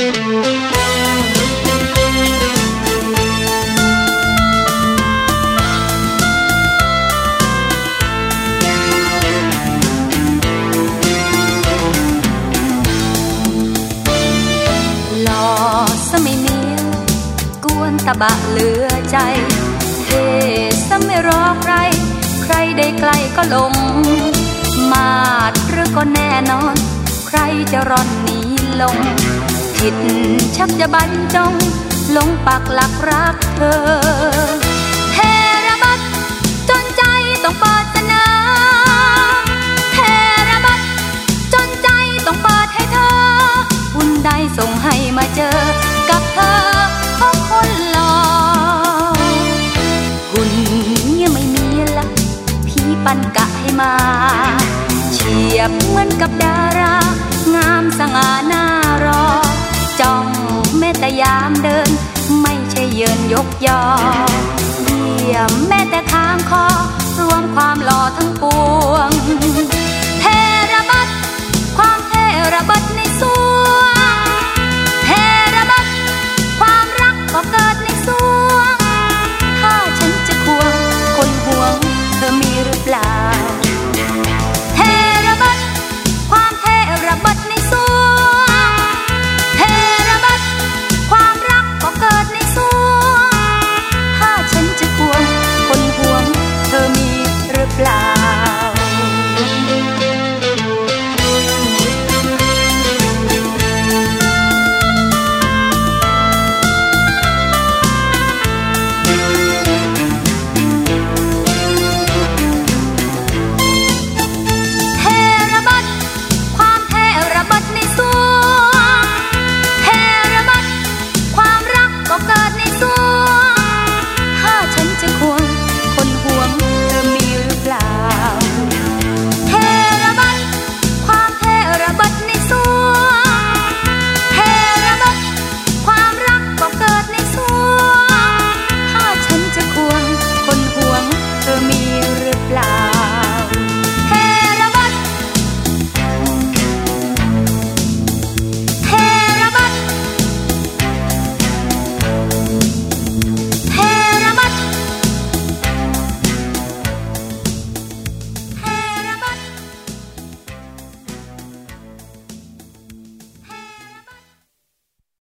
ตะบะเหลือใจ เทสไม่รอใคร ใครได้ใกล้ก็ลง มาดหรือก็แน่นอน ใครจะร่อนหนีลง ผิดชักจะบรรจงลงปักหลักรักเธอเทระบัดจนใจต้องเปิดสนาเทระบัดจนใจต้องเปิดให้เธอบุญใดส่งให้มาเจอกับเธอของคนหล่อหุ่นเนี่ยไม่มีละพี่ปันกะให้มาเฉียบเหมือนกับดารางามสง่าหน้ารอ จ้องแม้แต่ยามเดิน ไม่ใช่เยินยกยอเยี่ยมแม้แต่ทางคอ bla.